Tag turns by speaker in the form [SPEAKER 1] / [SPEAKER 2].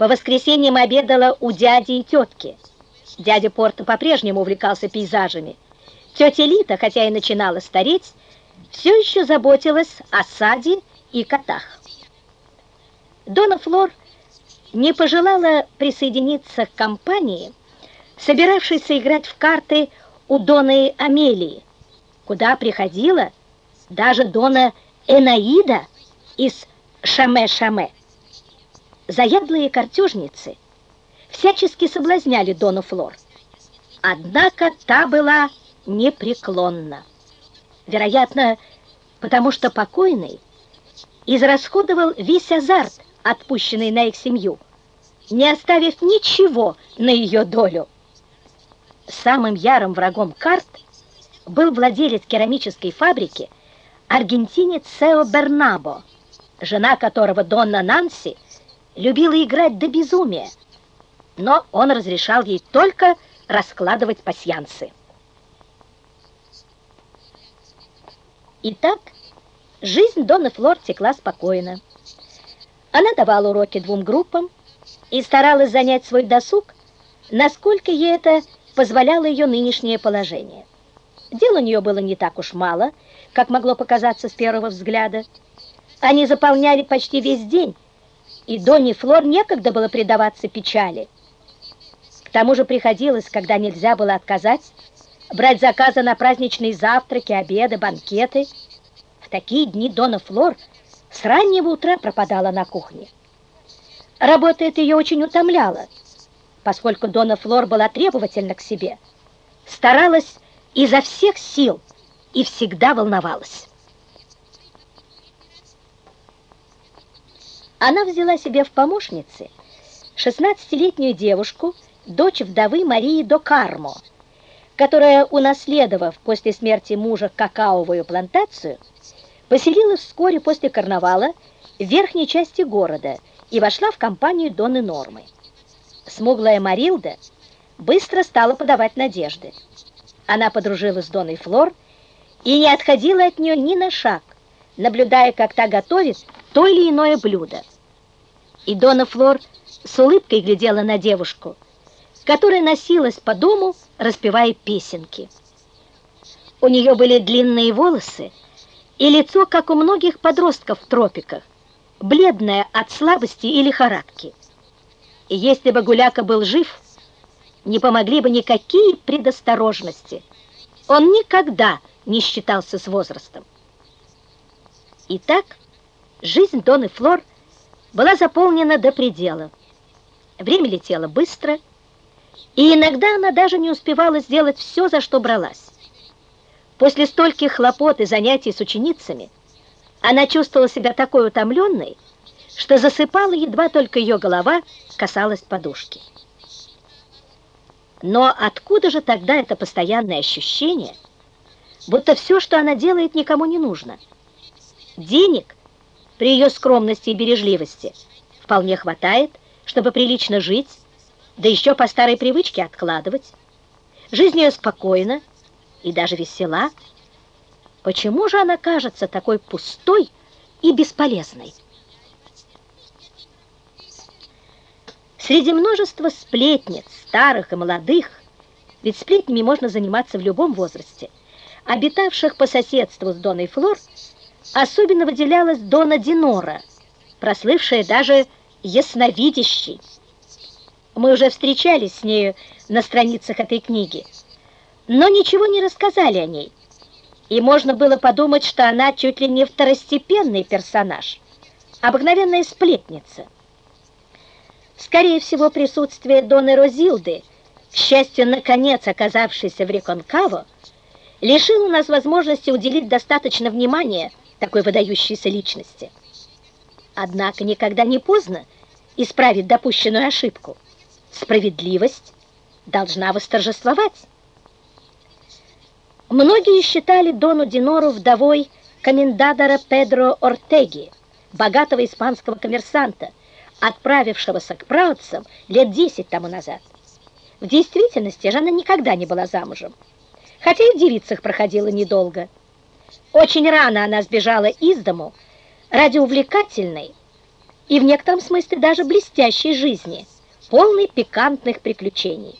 [SPEAKER 1] По воскресеньям обедала у дяди и тетки. Дядя Порто по-прежнему увлекался пейзажами. Тетя Лита, хотя и начинала стареть, все еще заботилась о саде и котах. Дона Флор не пожелала присоединиться к компании, собиравшейся играть в карты у Доны Амелии, куда приходила даже Дона Энаида из Шаме-Шаме. Заядлые картежницы всячески соблазняли Дону Флор. Однако та была непреклонна. Вероятно, потому что покойный израсходовал весь азарт, отпущенный на их семью, не оставив ничего на ее долю. Самым ярым врагом карт был владелец керамической фабрики аргентинец Сео Бернабо, жена которого Донна Нанси любила играть до безумия, но он разрешал ей только раскладывать пасьянсы. Итак, жизнь Донны Флор текла спокойно. Она давала уроки двум группам и старалась занять свой досуг, насколько ей это позволяло ее нынешнее положение. Дел у нее было не так уж мало, как могло показаться с первого взгляда. Они заполняли почти весь день, и Донни Флор некогда было предаваться печали. К тому же приходилось, когда нельзя было отказать, брать заказы на праздничные завтраки, обеды, банкеты. В такие дни Дона Флор с раннего утра пропадала на кухне. Работа эта ее очень утомляла, поскольку Дона Флор была требовательна к себе, старалась изо всех сил и всегда волновалась. Она взяла себе в помощницы 16-летнюю девушку, дочь вдовы Марии Докармо, которая, унаследовав после смерти мужа какаовую плантацию, поселилась вскоре после карнавала в верхней части города и вошла в компанию Доны Нормы. Смуглая Марилда быстро стала подавать надежды. Она подружилась с Доной Флор и не отходила от нее ни на шаг, наблюдая, как та готовит то или иное блюдо. И Дона Флор с улыбкой глядела на девушку, которая носилась по дому, распевая песенки. У нее были длинные волосы и лицо, как у многих подростков в тропиках, бледное от слабости и лихорадки. И если бы Гуляка был жив, не помогли бы никакие предосторожности. Он никогда не считался с возрастом. Итак, жизнь Доны Флор была заполнена до предела. Время летело быстро, и иногда она даже не успевала сделать все, за что бралась. После стольких хлопот и занятий с ученицами она чувствовала себя такой утомленной, что засыпала, едва только ее голова касалась подушки. Но откуда же тогда это постоянное ощущение, будто все, что она делает, никому не нужно? Денег при ее скромности и бережливости вполне хватает, чтобы прилично жить, да еще по старой привычке откладывать. Жизнь ее спокойна и даже весела. Почему же она кажется такой пустой и бесполезной? Среди множества сплетниц, старых и молодых, ведь сплетнями можно заниматься в любом возрасте, обитавших по соседству с Доной Флор, Особенно выделялась Дона Динора, прослывшая даже ясновидящей. Мы уже встречались с нею на страницах этой книги, но ничего не рассказали о ней. И можно было подумать, что она чуть ли не второстепенный персонаж, обыкновенная сплетница. Скорее всего, присутствие Доны Розилды, к счастью, наконец оказавшейся в Реконкаво, лишило нас возможности уделить достаточно внимания такой выдающейся личности. Однако никогда не поздно исправить допущенную ошибку. Справедливость должна восторжествовать. Многие считали Дону Динору вдовой комендадора Педро Ортеги, богатого испанского коммерсанта, отправившегося к праотцам лет десять тому назад. В действительности же она никогда не была замужем, хотя и в девицах проходила недолго – очень рано она сбежала из дому ради увлекательной, и в некотором смысле даже блестящей жизни, полной пикантных приключений.